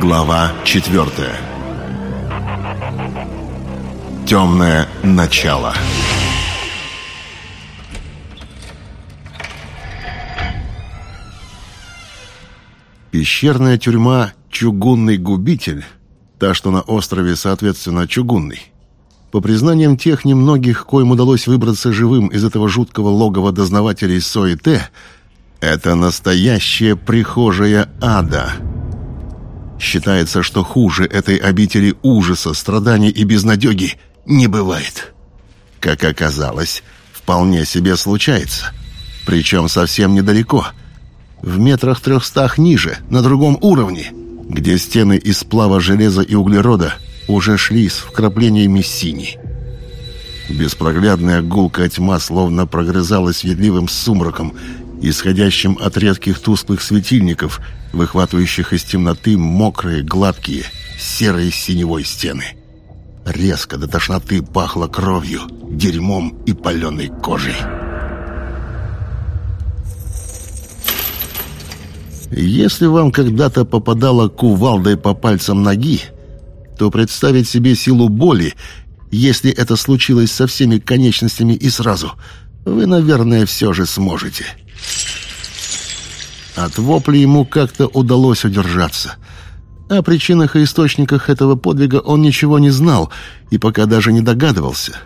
Глава четвертая Темное начало. Пещерная тюрьма «Чугунный губитель», та, что на острове, соответственно, «Чугунный», по признаниям тех немногих, коим удалось выбраться живым из этого жуткого логова дознавателей СОИТ, это настоящая прихожая ада. Считается, что хуже этой обители ужаса, страданий и безнадеги не бывает. Как оказалось, вполне себе случается. Причем совсем недалеко. В метрах трехстах ниже, на другом уровне, где стены из сплава железа и углерода – уже шли с вкраплениями синей. Беспроглядная гулкая тьма словно прогрызалась ведливым сумраком, исходящим от редких тусклых светильников, выхватывающих из темноты мокрые, гладкие, серые синевой стены. Резко до тошноты пахло кровью, дерьмом и паленой кожей. Если вам когда-то попадала кувалдой по пальцам ноги, то представить себе силу боли, если это случилось со всеми конечностями и сразу, вы, наверное, все же сможете. От вопли ему как-то удалось удержаться. О причинах и источниках этого подвига он ничего не знал и пока даже не догадывался.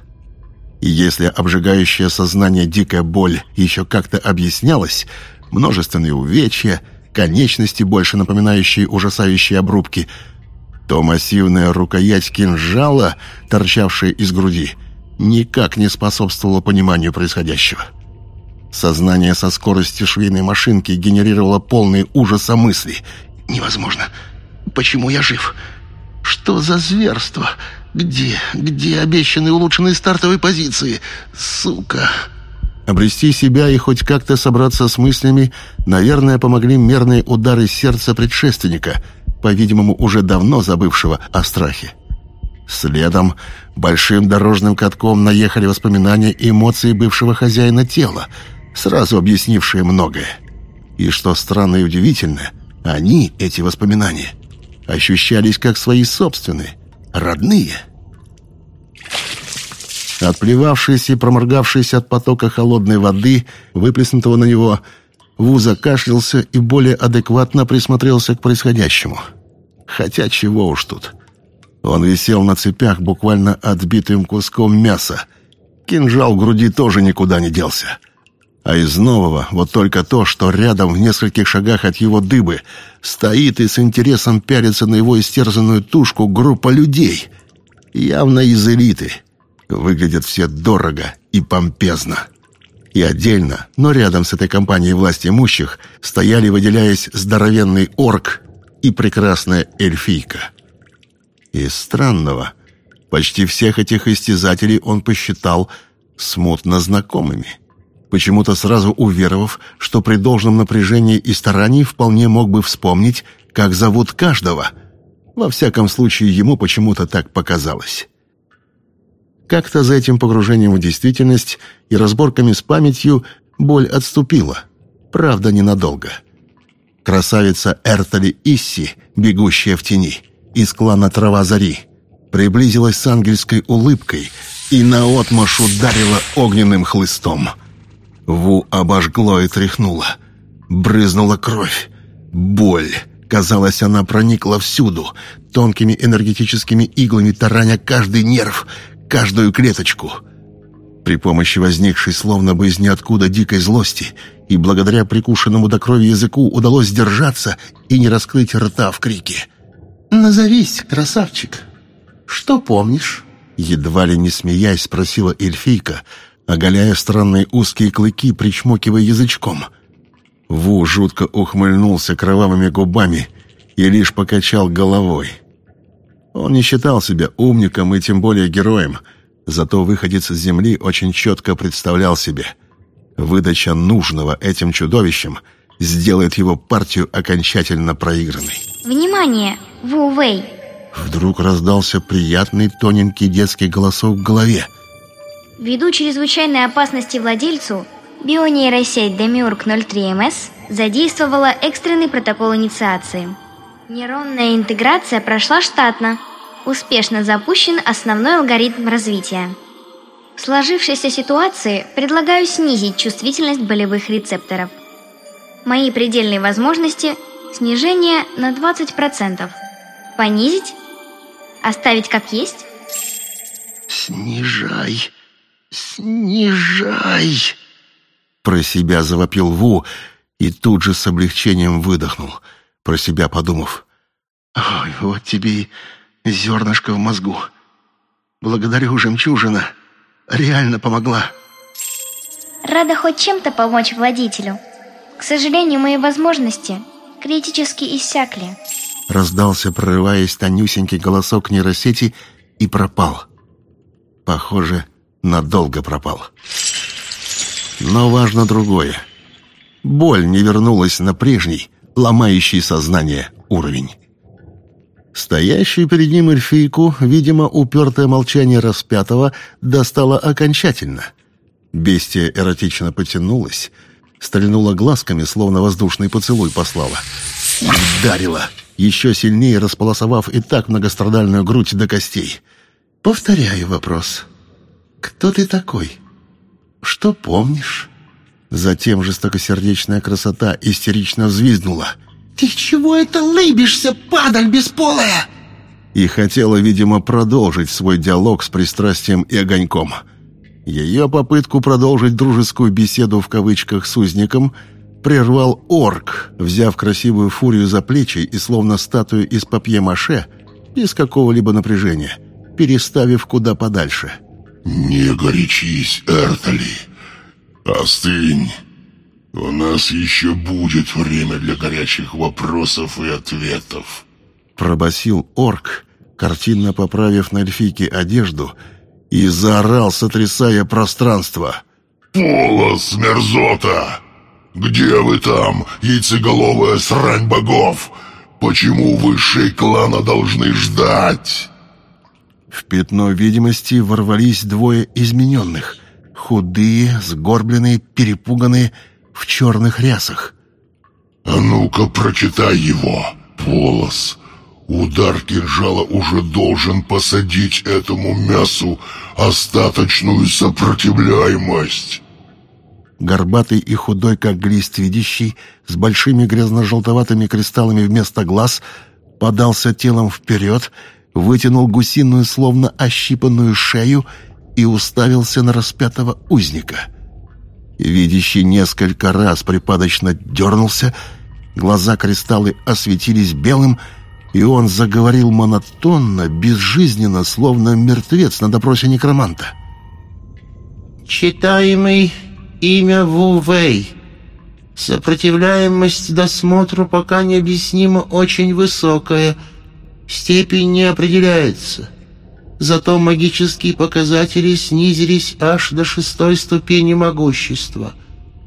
И если обжигающее сознание дикая боль еще как-то объяснялась, множественные увечья, конечности, больше напоминающие ужасающие обрубки – то массивная рукоять кинжала, торчавшая из груди, никак не способствовала пониманию происходящего. Сознание со скоростью швейной машинки генерировало полные ужаса мысли. «Невозможно. Почему я жив? Что за зверство? Где, где обещанные улучшенные стартовые позиции? Сука!» Обрести себя и хоть как-то собраться с мыслями, наверное, помогли мерные удары сердца предшественника — по-видимому, уже давно забывшего о страхе. Следом большим дорожным катком наехали воспоминания и эмоции бывшего хозяина тела, сразу объяснившие многое. И что странно и удивительно, они, эти воспоминания, ощущались как свои собственные, родные. Отплевавшись и проморгавшись от потока холодной воды, выплеснутого на него, Ву закашлялся и более адекватно присмотрелся к происходящему – Хотя чего уж тут. Он висел на цепях буквально отбитым куском мяса. Кинжал в груди тоже никуда не делся. А из нового вот только то, что рядом в нескольких шагах от его дыбы стоит и с интересом пялится на его истерзанную тушку группа людей. Явно из элиты. Выглядят все дорого и помпезно. И отдельно, но рядом с этой компанией власти имущих, стояли, выделяясь, здоровенный орк и прекрасная эльфийка. Из странного, почти всех этих истязателей он посчитал смутно знакомыми, почему-то сразу уверовав, что при должном напряжении и старании вполне мог бы вспомнить, как зовут каждого. Во всяком случае, ему почему-то так показалось. Как-то за этим погружением в действительность и разборками с памятью боль отступила, правда, ненадолго — Красавица Эртали Исси, бегущая в тени, из клана Трава Зари, приблизилась с ангельской улыбкой и наотмашь ударила огненным хлыстом. Ву обожгло и тряхнуло. Брызнула кровь. Боль. Казалось, она проникла всюду, тонкими энергетическими иглами тараня каждый нерв, каждую клеточку — при помощи возникшей словно бы из ниоткуда дикой злости и благодаря прикушенному до крови языку удалось сдержаться и не раскрыть рта в крике. «Назовись, красавчик! Что помнишь?» Едва ли не смеясь спросила эльфийка, оголяя странные узкие клыки, причмокивая язычком. Ву жутко ухмыльнулся кровавыми губами и лишь покачал головой. Он не считал себя умником и тем более героем — Зато выходец с земли очень четко представлял себе. Выдача нужного этим чудовищем сделает его партию окончательно проигранной. Внимание! Ву Вэй! Вдруг раздался приятный тоненький детский голосок в голове. Ввиду чрезвычайной опасности владельцу, бионейросеть Демиург 03МС задействовала экстренный протокол инициации. Нейронная интеграция прошла штатно. Успешно запущен основной алгоритм развития. В сложившейся ситуации предлагаю снизить чувствительность болевых рецепторов. Мои предельные возможности – снижение на 20%. Понизить? Оставить как есть? «Снижай, снижай!» Про себя завопил Ву и тут же с облегчением выдохнул, про себя подумав. «Ой, вот тебе и зернышко в мозгу. Благодарю, жемчужина. Реально помогла». Рада хоть чем-то помочь водителю. К сожалению, мои возможности критически иссякли. Раздался, прорываясь тонюсенький голосок нейросети и пропал. Похоже, надолго пропал. Но важно другое. Боль не вернулась на прежний, ломающий сознание уровень. Стоящую перед ним эльфийку, видимо, упертое молчание распятого достало окончательно. Бестия эротично потянулась, стрельнула глазками, словно воздушный поцелуй послала. Ударила, еще сильнее располосовав и так многострадальную грудь до костей. «Повторяю вопрос. Кто ты такой? Что помнишь?» Затем жестокосердечная красота истерично взвизгнула. «Ты чего это лыбишься, падаль бесполая?» И хотела, видимо, продолжить свой диалог с пристрастием и огоньком. Ее попытку продолжить дружескую беседу в кавычках с узником прервал орк, взяв красивую фурию за плечи и словно статую из папье-маше, без какого-либо напряжения, переставив куда подальше. «Не горячись, Эртали!» «Остынь. У нас еще будет время для горячих вопросов и ответов», — пробасил орк, картинно поправив на эльфийке одежду, и заорал, сотрясая пространство. «Полос, мерзота! Где вы там, яйцеголовая срань богов? Почему высшие клана должны ждать?» В пятно видимости ворвались двое измененных — Худые, сгорбленные, перепуганные, в черных рясах. «А ну-ка, прочитай его, Полос. Удар кинжала уже должен посадить этому мясу остаточную сопротивляемость». Горбатый и худой, как глист видящий, с большими грязно-желтоватыми кристаллами вместо глаз, подался телом вперед, вытянул гусиную, словно ощипанную шею и уставился на распятого узника. Видящий несколько раз припадочно дернулся, глаза кристаллы осветились белым, и он заговорил монотонно, безжизненно, словно мертвец на допросе некроманта. «Читаемый имя Ву Вэй. Сопротивляемость досмотру пока необъяснимо очень высокая. Степень не определяется. Зато магические показатели снизились аж до шестой ступени могущества.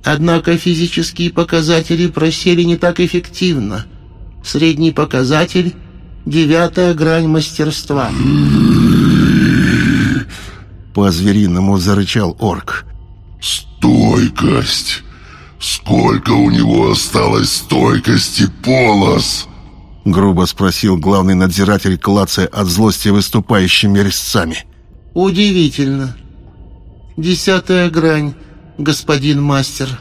Однако физические показатели просели не так эффективно. Средний показатель — девятая грань мастерства. По-звериному зарычал орк. «Стойкость! Сколько у него осталось стойкости, Полос?» Грубо спросил главный надзиратель, клацая от злости выступающими резцами. «Удивительно. Десятая грань, господин мастер».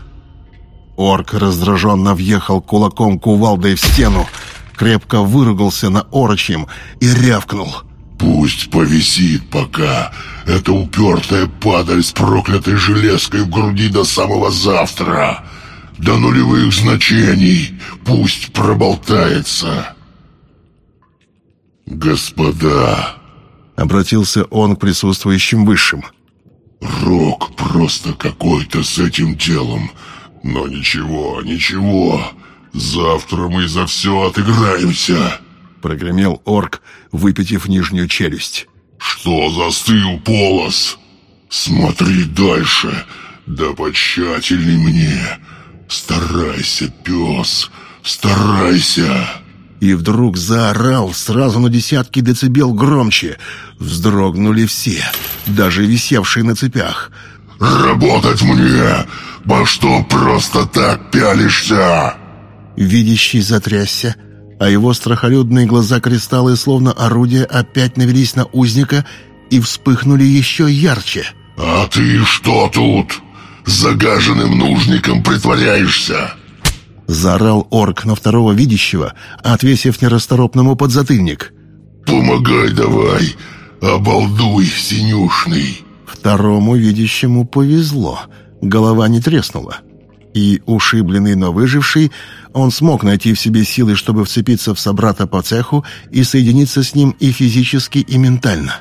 Орк раздраженно въехал кулаком кувалдой в стену, крепко выругался на орочьем и рявкнул. «Пусть повисит пока. Эта упертая падаль с проклятой железкой в груди до самого завтра. До нулевых значений. Пусть проболтается». «Господа!» — обратился он к присутствующим высшим. «Рок просто какой-то с этим делом. Но ничего, ничего. Завтра мы за все отыграемся!» — прогремел орк, выпитив нижнюю челюсть. «Что застыл, Полос? Смотри дальше, да почательней мне. Старайся, пес, старайся!» И вдруг заорал сразу на десятки децибел громче. Вздрогнули все, даже висевшие на цепях. «Работать мне! По что просто так пялишься?» Видящий затрясся, а его страхолюдные глаза-кристаллы, словно орудия, опять навелись на узника и вспыхнули еще ярче. «А ты что тут? Загаженным нужником притворяешься?» Заорал орк на второго видящего, отвесив нерасторопному подзатыльник. «Помогай давай, обалдуй, синюшный!» Второму видящему повезло, голова не треснула. И, ушибленный, но выживший, он смог найти в себе силы, чтобы вцепиться в собрата по цеху и соединиться с ним и физически, и ментально.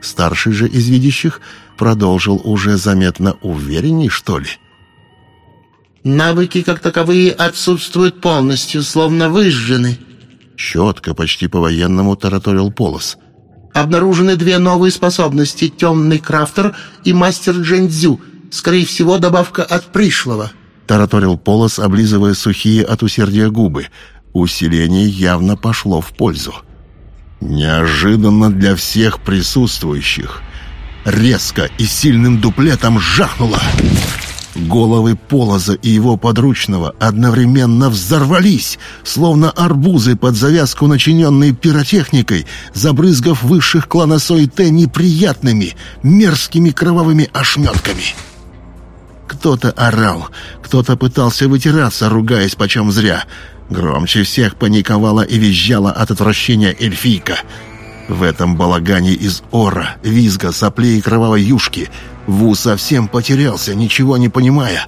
Старший же из видящих продолжил уже заметно уверенней, что ли. Навыки, как таковые, отсутствуют полностью, словно выжжены. Четко, почти по-военному тараторил Полос. Обнаружены две новые способности — темный крафтер и мастер Джэньцзю. Скорее всего, добавка от пришлого. Тараторил Полос, облизывая сухие от усердия губы. Усиление явно пошло в пользу. Неожиданно для всех присутствующих. Резко и сильным дуплетом жахнуло. Головы Полоза и его подручного одновременно взорвались, словно арбузы под завязку, начиненные пиротехникой, забрызгав высших клана Сойте неприятными, мерзкими кровавыми ошметками. Кто-то орал, кто-то пытался вытираться, ругаясь почем зря. Громче всех паниковала и визжала от отвращения эльфийка. В этом балагане из ора, визга, соплей и кровавой юшки Ву совсем потерялся, ничего не понимая.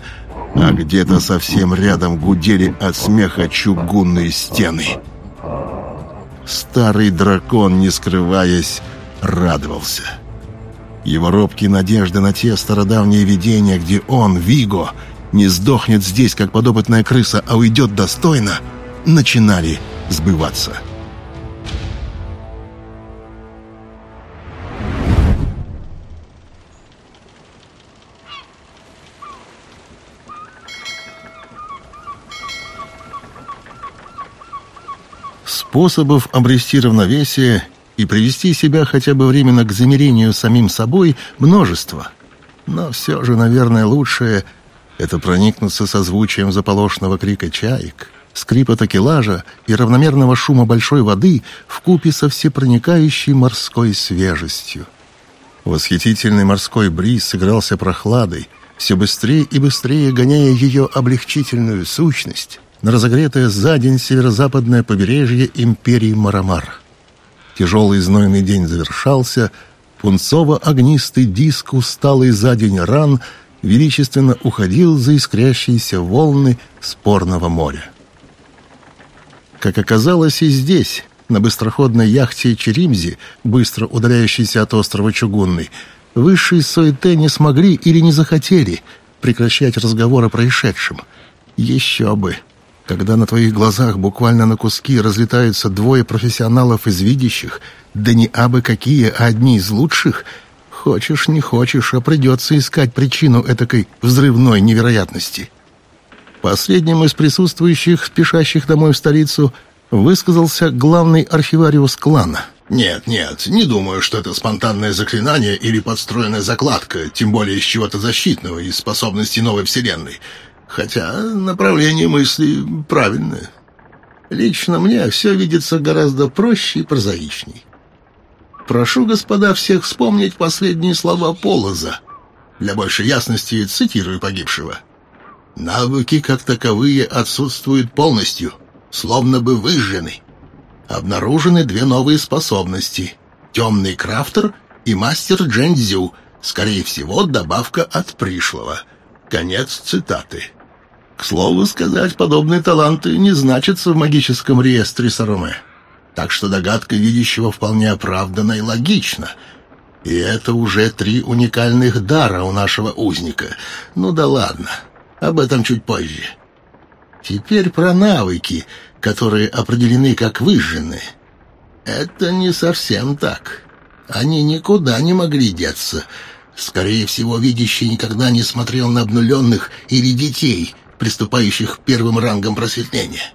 А где-то совсем рядом гудели от смеха чугунные стены. Старый дракон, не скрываясь, радовался. Его робкие надежды на те стародавние видения, где он, Виго, не сдохнет здесь, как подопытная крыса, а уйдет достойно, начинали сбываться. Способов обрести равновесие и привести себя хотя бы временно к замирению самим собой множество. Но все же, наверное, лучшее — это проникнуться созвучием заполошного крика чаек, скрипа такелажа и равномерного шума большой воды в купе со всепроникающей морской свежестью. Восхитительный морской бриз сыгрался прохладой, все быстрее и быстрее гоняя ее облегчительную сущность на разогретое за день северо-западное побережье империи Марамар. Тяжелый знойный день завершался, пунцово-огнистый диск, усталый за день ран, величественно уходил за искрящиеся волны спорного моря. Как оказалось и здесь, на быстроходной яхте Черимзи, быстро удаляющейся от острова Чугунный, высшие Сойте не смогли или не захотели прекращать разговор о происшедшем. Еще бы! Когда на твоих глазах буквально на куски разлетаются двое профессионалов из видящих, да не абы какие, а одни из лучших, хочешь не хочешь, а придется искать причину этакой взрывной невероятности. Последним из присутствующих, спешащих домой в столицу, высказался главный архивариус клана. «Нет, нет, не думаю, что это спонтанное заклинание или подстроенная закладка, тем более из чего-то защитного, из способностей новой вселенной. Хотя направление мысли правильное. Лично мне все видится гораздо проще и прозаичней. Прошу, господа, всех вспомнить последние слова Полоза. Для большей ясности цитирую погибшего. Навыки, как таковые, отсутствуют полностью, словно бы выжжены. Обнаружены две новые способности — темный крафтер и мастер Джэньцзю, скорее всего, добавка от пришлого. Конец цитаты. К слову сказать, подобные таланты не значатся в магическом реестре Саруме. Так что догадка видящего вполне оправдана и логична. И это уже три уникальных дара у нашего узника. Ну да ладно, об этом чуть позже. Теперь про навыки, которые определены как выжженные. Это не совсем так. Они никуда не могли деться. Скорее всего, видящий никогда не смотрел на обнуленных или детей — приступающих первым рангам просветления.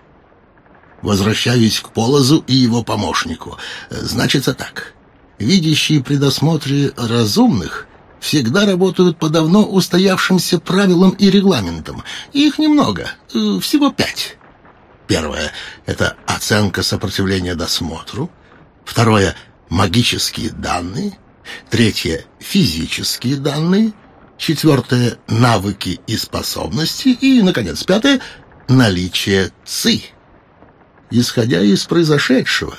Возвращаюсь к Полозу и его помощнику. Значится так. Видящие при досмотре разумных всегда работают по давно устоявшимся правилам и регламентам. Их немного, э, всего пять. Первое — это оценка сопротивления досмотру. Второе — магические данные. Третье — физические данные. Четвертое — навыки и способности. И, наконец, пятое — наличие ЦИ. Исходя из произошедшего,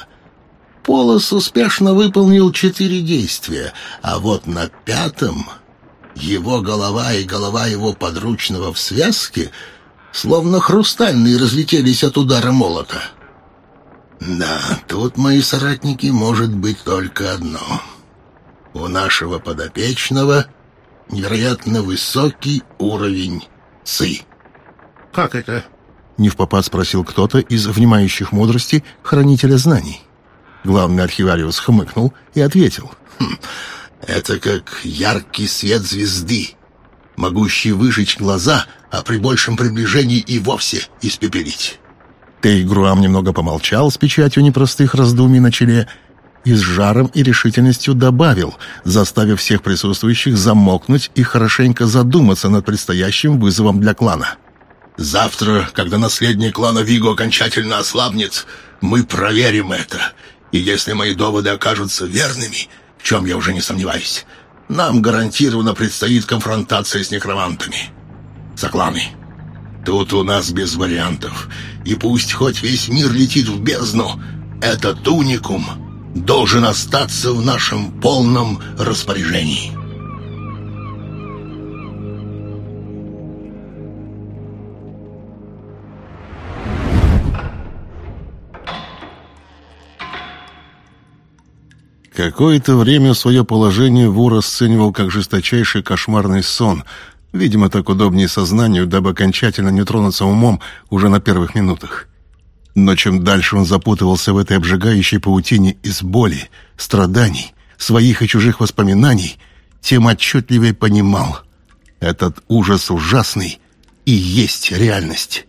Полос успешно выполнил четыре действия, а вот на пятом его голова и голова его подручного в связке словно хрустальные разлетелись от удара молота. Да, тут, мои соратники, может быть только одно. У нашего подопечного невероятно высокий уровень ЦИ. Как это? Не в попад спросил кто-то из внимающих мудрости хранителя знаний. Главный архивариус хмыкнул и ответил. «Хм, «Это как яркий свет звезды, могущий выжечь глаза, а при большем приближении и вовсе испепелить». Тейгруам немного помолчал с печатью непростых раздумий на челе и с жаром и решительностью добавил, заставив всех присутствующих замолкнуть и хорошенько задуматься над предстоящим вызовом для клана. Завтра, когда наследник клана Виго окончательно ослабнет, мы проверим это. И если мои доводы окажутся верными, в чем я уже не сомневаюсь, нам гарантированно предстоит конфронтация с некромантами. Сокланы, тут у нас без вариантов. И пусть хоть весь мир летит в бездну, этот уникум должен остаться в нашем полном распоряжении». Какое-то время свое положение Вур расценивал как жесточайший кошмарный сон, видимо, так удобнее сознанию, дабы окончательно не тронуться умом уже на первых минутах. Но чем дальше он запутывался в этой обжигающей паутине из боли, страданий, своих и чужих воспоминаний, тем отчетливее понимал — этот ужас ужасный и есть реальность,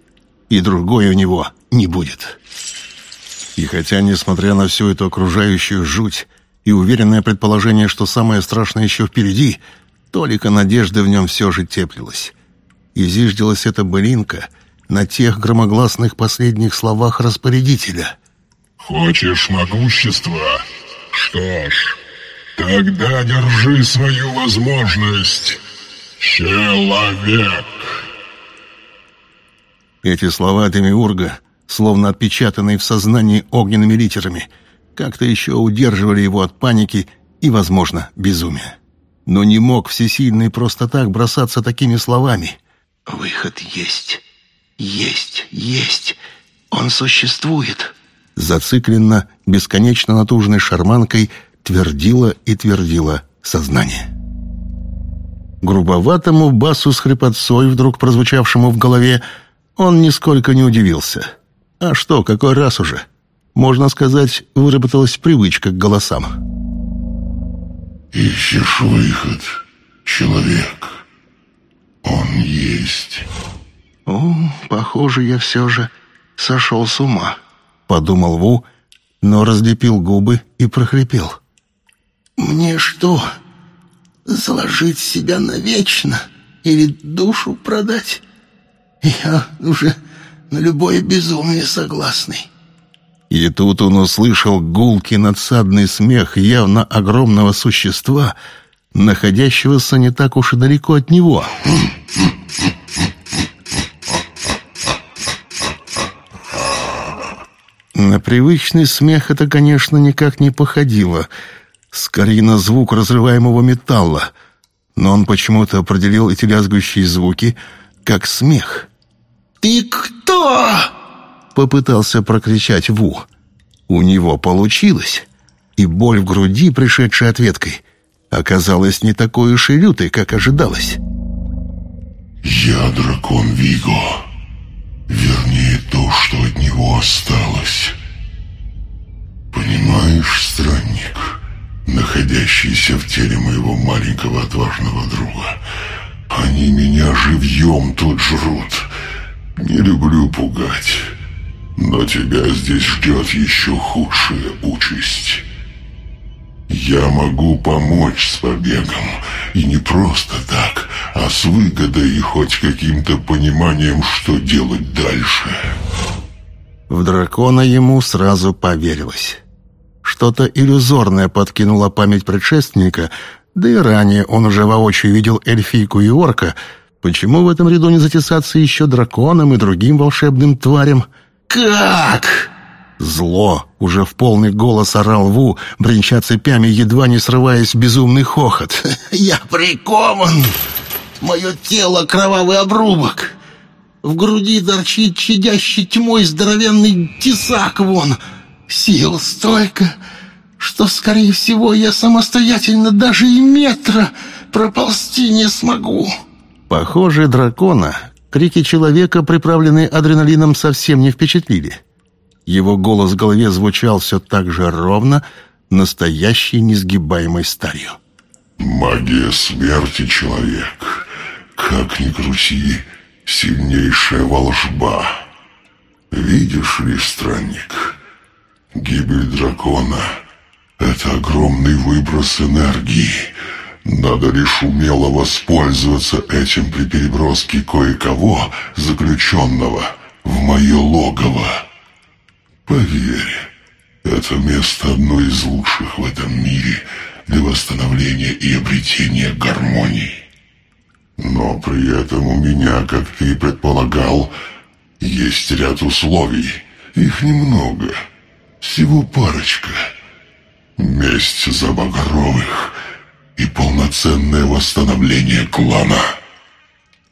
и другой у него не будет. И хотя, несмотря на всю эту окружающую жуть, и уверенное предположение, что самое страшное еще впереди, толика надежды в нем все же теплилась. И эта былинка на тех громогласных последних словах распорядителя. «Хочешь могущества? Что ж, тогда держи свою возможность, человек!» Эти слова Демиурга, словно отпечатанные в сознании огненными литерами — как-то еще удерживали его от паники и, возможно, безумия. Но не мог всесильный просто так бросаться такими словами. «Выход есть, есть, есть, он существует!» Зацикленно, бесконечно натужной шарманкой твердило и твердило сознание. Грубоватому басу с хрипотцой, вдруг прозвучавшему в голове, он нисколько не удивился. «А что, какой раз уже?» Можно сказать, выработалась привычка к голосам. «Ищешь выход, человек. Он есть». «О, похоже, я все же сошел с ума», — подумал Ву, но разлепил губы и прохрипел. «Мне что, заложить себя навечно или душу продать? Я уже на любое безумие согласный». И тут он услышал гулкий надсадный смех явно огромного существа, находящегося не так уж и далеко от него. На привычный смех это, конечно, никак не походило. Скорее на звук разрываемого металла. Но он почему-то определил эти лязгающие звуки как смех. «Ты кто?» Попытался прокричать Ву. У него получилось, и боль в груди, пришедшая ответкой, оказалась не такой уж и лютой, как ожидалось. «Я дракон Виго. Вернее, то, что от него осталось. Странник, находящийся в теле моего маленького отважного друга, они меня живьем тут жрут. Не люблю пугать». Но тебя здесь ждет еще худшая участь. Я могу помочь с побегом, и не просто так, а с выгодой и хоть каким-то пониманием, что делать дальше. В дракона ему сразу поверилось. Что-то иллюзорное подкинуло память предшественника, да и ранее он уже воочию видел эльфийку и орка. Почему в этом ряду не затесаться еще драконом и другим волшебным тварям? «Как?» Зло уже в полный голос орал Ву, бренча цепями, едва не срываясь в безумный хохот. «Я прикован! Мое тело — кровавый обрубок! В груди торчит чадящий тьмой здоровенный тесак вон! Сил столько, что, скорее всего, я самостоятельно даже и метра проползти не смогу!» Похоже, дракона крики человека, приправленные адреналином, совсем не впечатлили. Его голос в голове звучал все так же ровно, настоящей несгибаемой сталью. «Магия смерти, человек. Как ни крути, сильнейшая волшба. Видишь ли, странник, гибель дракона — это огромный выброс энергии. Надо лишь умело воспользоваться этим при переброске кое-кого, заключенного, в мое логово». Поверь, это место одно из лучших в этом мире для восстановления и обретения гармонии. Но при этом у меня, как ты и предполагал, есть ряд условий. Их немного, всего парочка. Месть за Багровых и полноценное восстановление клана.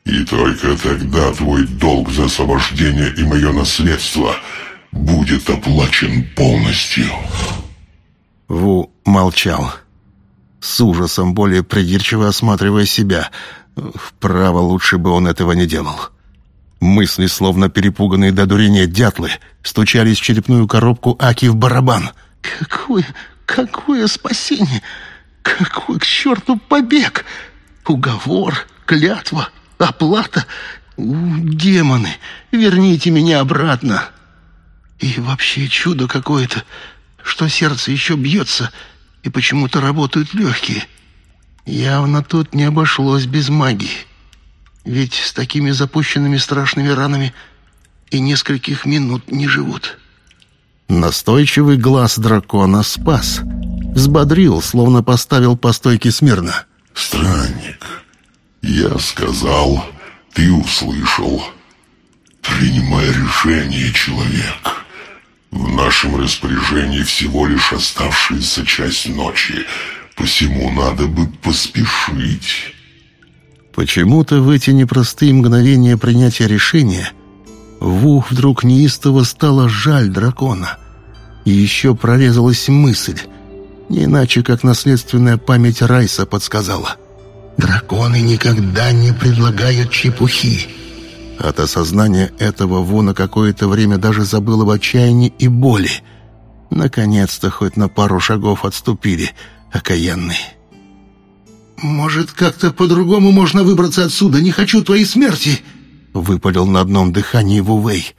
И только тогда твой долг за освобождение и мое наследство — будет оплачен полностью. Ву молчал, с ужасом более придирчиво осматривая себя. Вправо лучше бы он этого не делал. Мысли, словно перепуганные до дурения дятлы, стучались в черепную коробку Аки в барабан. «Какое, какое спасение! Какой к черту побег! Уговор, клятва, оплата! Демоны, верните меня обратно!» И вообще чудо какое-то, что сердце еще бьется, и почему-то работают легкие. Явно тут не обошлось без магии. Ведь с такими запущенными страшными ранами и нескольких минут не живут. Настойчивый глаз дракона спас. Взбодрил, словно поставил по стойке смирно. «Странник, я сказал, ты услышал. Принимай решение, человек». В нашем распоряжении всего лишь оставшаяся часть ночи, посему надо бы поспешить. Почему-то в эти непростые мгновения принятия решения Ву вдруг неистово стало жаль дракона. И еще прорезалась мысль, не иначе, как наследственная память Райса подсказала. «Драконы никогда не предлагают чепухи». От осознания этого Ву на какое-то время даже забыла в отчаянии и боли. Наконец-то хоть на пару шагов отступили, окаянные. «Может, как-то по-другому можно выбраться отсюда? Не хочу твоей смерти!» Выпалил на одном дыхании Вувей.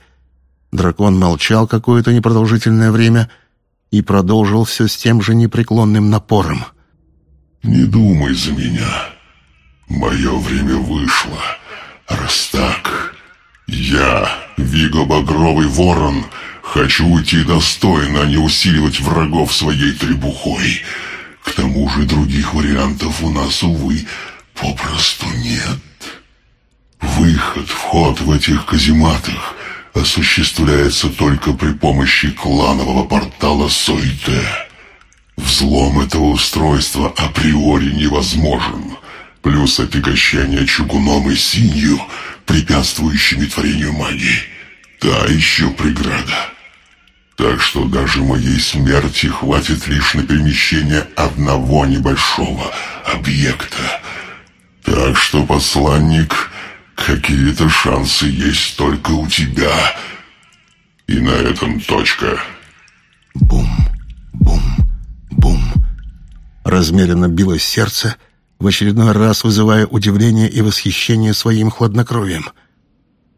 Дракон молчал какое-то непродолжительное время и продолжил все с тем же непреклонным напором. «Не думай за меня. Мое время вышло. Раз так, я, Виго Багровый Ворон, хочу уйти достойно, а не усиливать врагов своей требухой. К тому же других вариантов у нас, увы, попросту нет. Выход, вход в этих казематах осуществляется только при помощи кланового портала Сойте. Взлом этого устройства априори невозможен плюс отягощение чугуном и синью, препятствующими творению магии. Та еще преграда. Так что даже моей смерти хватит лишь на перемещение одного небольшого объекта. Так что, посланник, какие-то шансы есть только у тебя. И на этом точка. Бум, бум, бум. Размеренно билось сердце, в очередной раз вызывая удивление и восхищение своим хладнокровием.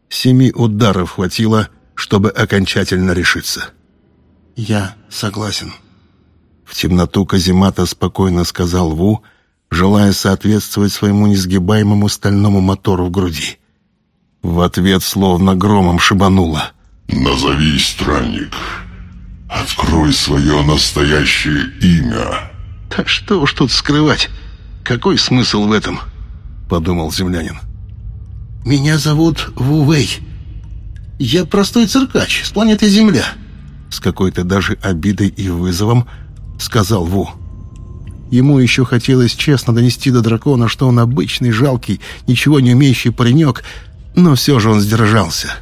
Семи ударов хватило, чтобы окончательно решиться. «Я согласен». В темноту каземата спокойно сказал Ву, желая соответствовать своему несгибаемому стальному мотору в груди. В ответ словно громом шибануло. «Назовись, странник. Открой свое настоящее имя». «Да что уж тут скрывать? Какой смысл в этом?» — подумал землянин. «Меня зовут Ву Вэй. Я простой циркач с планеты Земля», — с какой-то даже обидой и вызовом сказал Ву. Ему еще хотелось честно донести до дракона, что он обычный, жалкий, ничего не умеющий паренек, но все же он сдержался.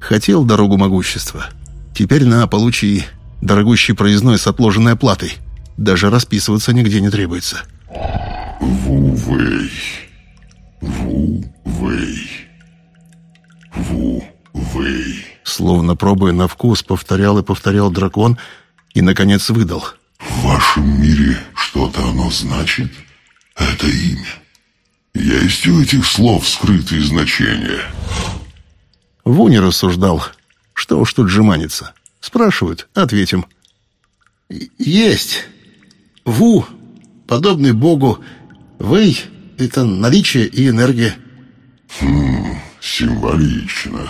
Хотел дорогу могущества. Теперь на, получи дорогущий проездной с отложенной оплатой. Даже расписываться нигде не требуется. Ву-вэй. Ву-вэй. Словно пробуя на вкус, повторял и повторял дракон и, наконец, выдал. В вашем мире что-то оно значит? Это имя. Есть у этих слов скрытые значения? Ву не рассуждал. Что уж тут жеманиться. Спрашивают, ответим. Есть. Ву, подобный Богу. Вэй — это наличие и энергия. Хм, символично.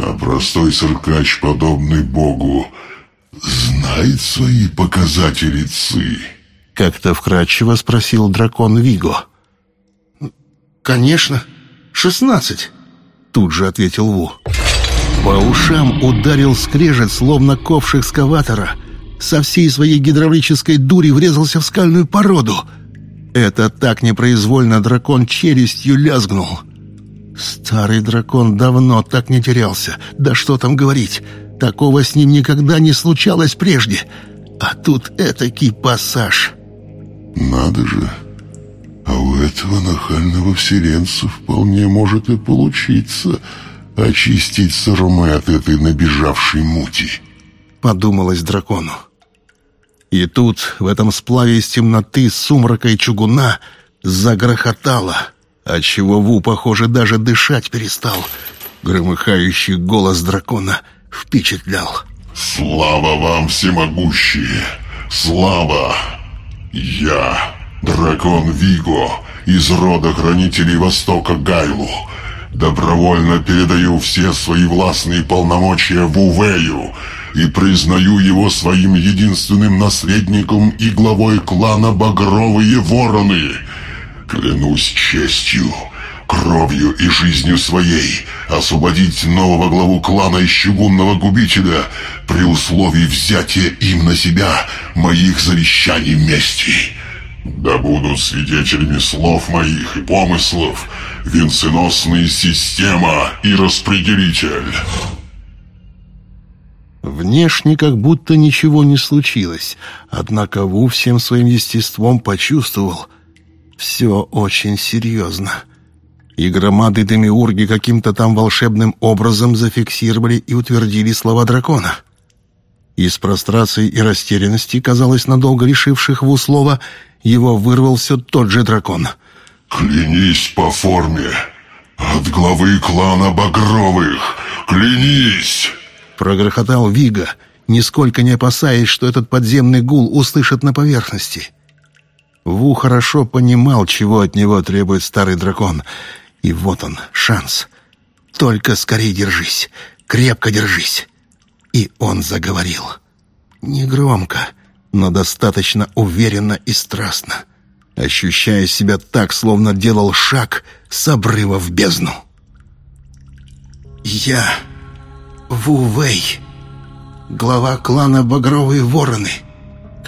А простой циркач, подобный Богу, знает свои показатели ЦИ? Как-то вкратчиво спросил дракон Виго. «Конечно, шестнадцать», — тут же ответил Ву. По ушам ударил скрежет, словно ковш экскаватора. Со всей своей гидравлической дури врезался в скальную породу. Это так непроизвольно дракон челюстью лязгнул. Старый дракон давно так не терялся. Да что там говорить, такого с ним никогда не случалось прежде. А тут этакий пассаж. «Надо же!» А у этого нахального вселенца вполне может и получиться очистить Сарме от этой набежавшей мути. Подумалось дракону. И тут, в этом сплаве из темноты, сумрака и чугуна, загрохотало, отчего Ву, похоже, даже дышать перестал. Громыхающий голос дракона впечатлял. «Слава вам, всемогущие! Слава! Я...» Дракон Виго из рода хранителей Востока Гайлу. Добровольно передаю все свои властные полномочия Вувею и признаю его своим единственным наследником и главой клана Багровые Вороны. Клянусь честью, кровью и жизнью своей освободить нового главу клана из чугунного губителя при условии взятия им на себя моих завещаний мести. Да будут свидетелями слов моих и помыслов венценосная система и распределитель. Внешне как будто ничего не случилось, однако Ву всем своим естеством почувствовал. Все очень серьезно. И громады Демиурги каким-то там волшебным образом зафиксировали и утвердили слова дракона. Из прострации и растерянности, казалось, надолго лишивших Ву слова, его вырвал все тот же дракон. «Клянись по форме! От главы клана Багровых! Клянись!» Прогрохотал Вига, нисколько не опасаясь, что этот подземный гул услышат на поверхности. Ву хорошо понимал, чего от него требует старый дракон. И вот он, шанс. Только скорее держись, крепко держись. И он заговорил. Негромко, но достаточно уверенно и страстно, ощущая себя так, словно делал шаг с обрыва в бездну. «Я Ву Вэй, глава клана Багровые Вороны,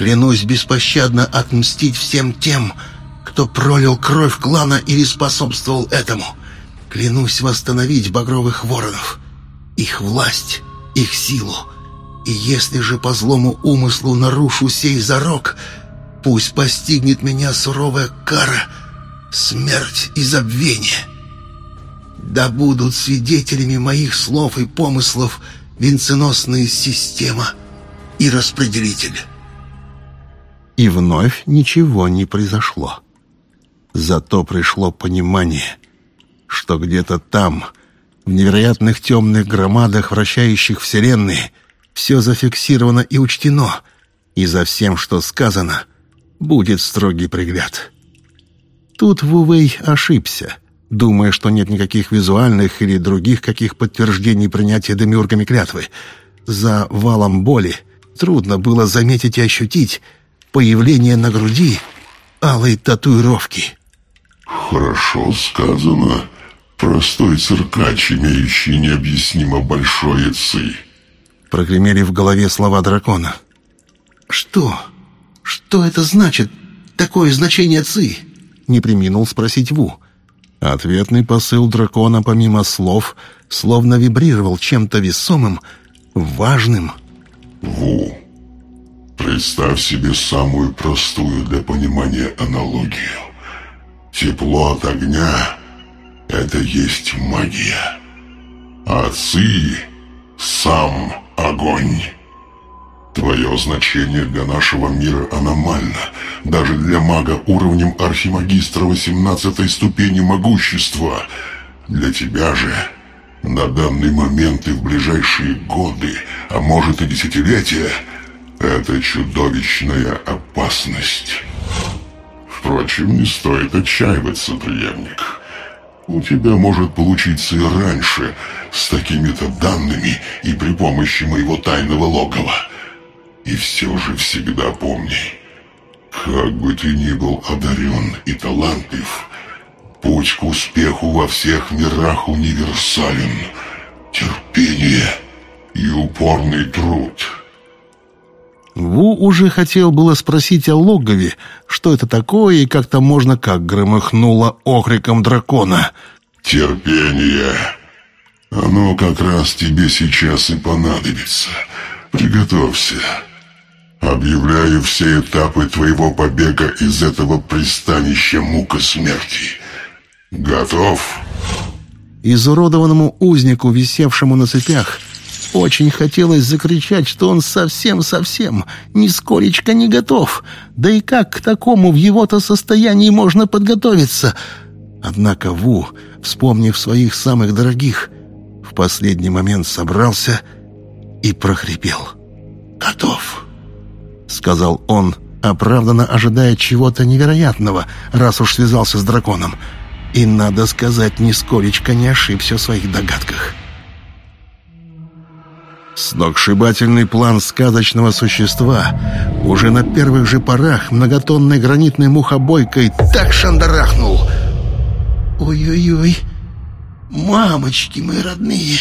клянусь беспощадно отмстить всем тем, кто пролил кровь клана или способствовал этому. Клянусь восстановить Багровых Воронов, их власть, их силу, и если же по злому умыслу нарушу сей зарок, пусть постигнет меня суровая кара, смерть и забвение. Да будут свидетелями моих слов и помыслов венценосная система и распределитель. И вновь ничего не произошло. Зато пришло понимание, что где-то там, в невероятных темных громадах, вращающих вселенные, все зафиксировано и учтено, И за всем, что сказано, будет строгий пригляд. Тут Вувей ошибся, думая, что нет никаких визуальных или других каких подтверждений принятия демиургами клятвы. За валом боли трудно было заметить и ощутить появление на груди алой татуировки. «Хорошо сказано. Простой циркач, имеющий необъяснимо большое ци». Прогремели в голове слова дракона. «Что? Что это значит? Такое значение ци?» Не приминул спросить Ву. Ответный посыл дракона, помимо слов, словно вибрировал чем-то весомым, важным. «Ву, представь себе самую простую для понимания аналогию. Тепло от огня — это есть магия, а ци — сам огонь». Твое значение для нашего мира аномально. Даже для мага уровнем архимагистра 18 ступени могущества. Для тебя же на данный момент и в ближайшие годы, а может и десятилетия, это чудовищная опасность. Впрочем, не стоит отчаиваться, преемник. У тебя может получиться и раньше, с такими-то данными и при помощи моего тайного логова. И все же всегда помни, как бы ты ни был одарен и талантлив, путь к успеху во всех мирах универсален. Терпение и упорный труд. Ву уже хотел было спросить о логове, что это такое и как там можно, как громыхнуло окриком дракона. Терпение. Оно как раз тебе сейчас и понадобится. Приготовься. Объявляю все этапы твоего побега из этого пристанища мука смерти. Готов?» Изуродованному узнику, висевшему на цепях, очень хотелось закричать, что он совсем-совсем нисколечко не готов. Да и как к такому в его-то состоянии можно подготовиться? Однако Ву, вспомнив своих самых дорогих, в последний момент собрался и прохрипел. «Готов!» — сказал он, оправданно ожидая чего-то невероятного, раз уж связался с драконом. И, надо сказать, нисколечко не ошибся в своих догадках. Сногсшибательный план сказочного существа уже на первых же порах многотонной гранитной мухобойкой так шандарахнул. «Ой-ой-ой, мамочки мои родные!»